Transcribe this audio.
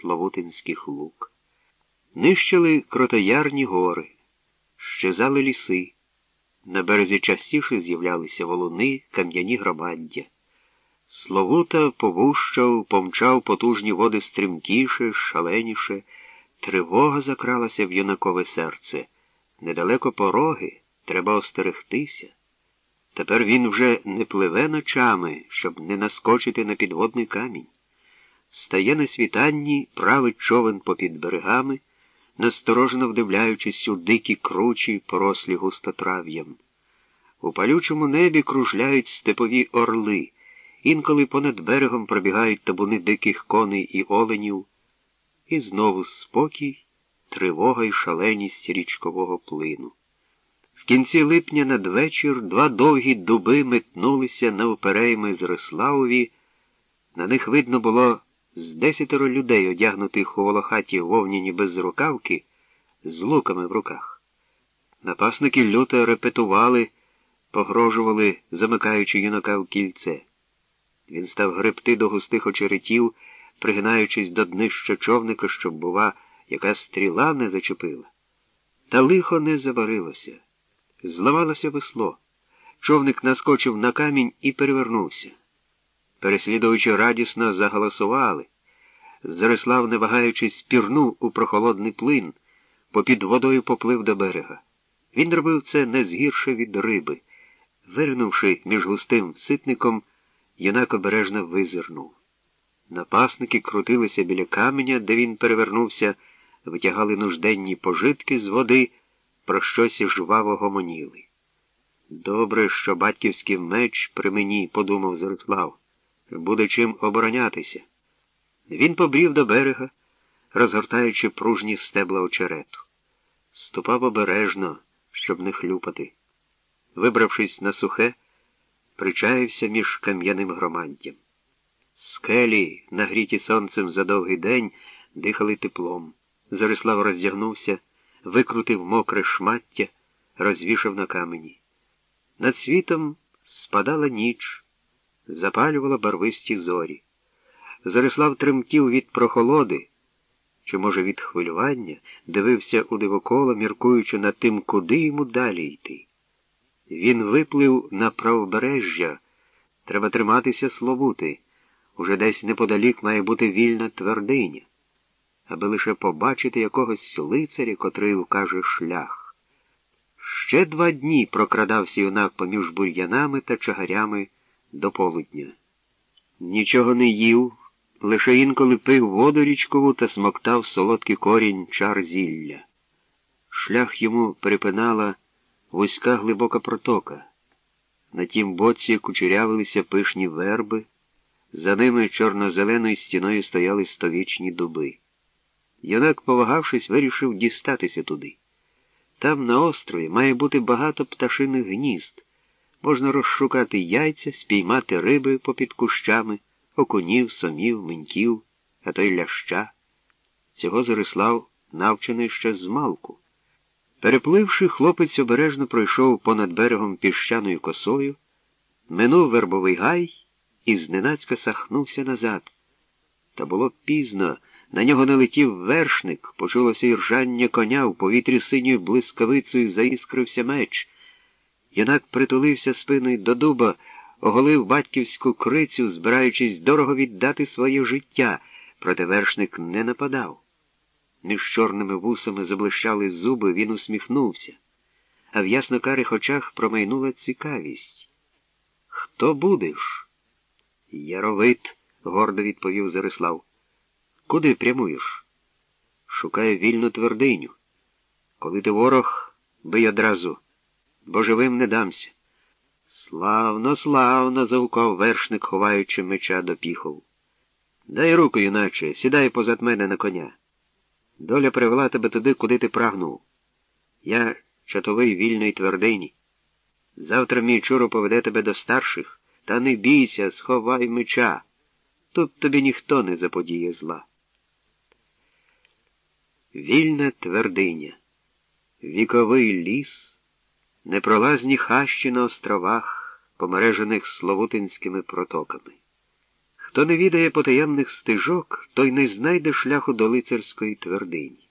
Словутинських лук. Нищили кротоярні гори, щезали ліси. На березі частіше з'являлися волуни, кам'яні громаддя. Словута повущав, помчав потужні води стрімкіше, шаленіше, тривога закралася в юнакове серце. Недалеко пороги, треба остерегтися. Тепер він вже не пливе ночами, щоб не наскочити на підводний камінь. Стає на світанні, править човен попід берегами, насторожено вдивляючись у дикі кручі, порослі густотрав'ям. У палючому небі кружляють степові орли, інколи понад берегом пробігають табуни диких коней і оленів, і знову спокій, тривога і шаленість річкового плину. В кінці липня надвечір два довгі дуби метнулися навперейми з Риславові. На них видно було з десятеро людей, одягнутих у волохаті вовняні безрукавки, з луками в руках. Напасники люто репетували, погрожували, замикаючи юнака в кільце. Він став гребти до густих очеретів, пригинаючись до днища човника, щоб, бува, яка стріла не зачепила. Та лихо не заварилося. Зламалося весло. Човник наскочив на камінь і перевернувся. Переслідуючи радісно, заголосували. Зарислав, не вагаючись, пірнув у прохолодний плин, попід водою поплив до берега. Він робив це не згірше від риби. Вирнувши між густим ситником, юнак обережно визирнув. Напасники крутилися біля каменя, де він перевернувся, витягали нужденні пожитки з води, про щось жваво гомоніли. Добре, що батьківський меч при мені, подумав Зарислав, буде чим оборонятися. Він побрів до берега, розгортаючи пружні стебла очерету. Ступав обережно, щоб не хлюпати. Вибравшись на сухе, причаївся між кам'яним громаддям. Скелі, нагріті сонцем за довгий день, дихали теплом. Зарислав роздягнувся, викрутив мокре шмаття, розвішав на камені. Над світом спадала ніч, запалювала барвисті зорі. Зарислав тремтів від прохолоди, чи, може, від хвилювання, дивився у дивоколо, міркуючи над тим, куди йому далі йти. Він виплив на правобережжя. Треба триматися Словути. Уже десь неподалік має бути вільна твердиня, аби лише побачити якогось лицаря, котрий укаже шлях. Ще два дні прокрадався юнак поміж бур'янами та чагарями до полудня. Нічого не їв, лише інколи пив воду річкову та смоктав солодкий корінь чар зілля. Шлях йому перепинала вузька глибока протока. На тім боці кучерявилися пишні верби, за ними чорно-зеленою стіною стояли стовічні дуби. Юнак, повагавшись, вирішив дістатися туди. Там, на острові, має бути багато пташиних гнізд. Можна розшукати яйця, спіймати риби попід кущами, окунів, сомів, меньків, а то й ляща. Цього Зарислав навчений ще з малку. Перепливши, хлопець обережно пройшов понад берегом піщаною косою, минув вербовий гай і зненацька сахнувся назад. Та було пізно, на нього налетів вершник, почулося іржання коня, в повітрі синьою блискавицею заіскрився меч. Юнак притулився спиною до дуба, оголив батьківську крицю, збираючись дорого віддати своє життя, проте вершник не нападав. Між чорними вусами заблищали зуби, він усміхнувся, а в ясно-карих очах промайнула цікавість. Хто будеш? Яровит, гордо відповів Зарислав. Куди прямуєш? Шукаю вільну твердиню. Коли ти ворог, бий одразу, бо живим не дамся. Славно, славно, завукав вершник, ховаючи меча до піхов. Дай руку, юначе, сідай позад мене на коня. Доля привела тебе туди, куди ти прагнув. Я чатовий вільної твердині. Завтра мій чуро поведе тебе до старших, та не бійся, сховай меча. Тут тобі ніхто не заподіє зла. Вільна твердиня, віковий ліс, непролазні хащі на островах, помережених Словутинськими протоками. Хто не відає потаємних стежок, той не знайде шляху до лицарської твердині.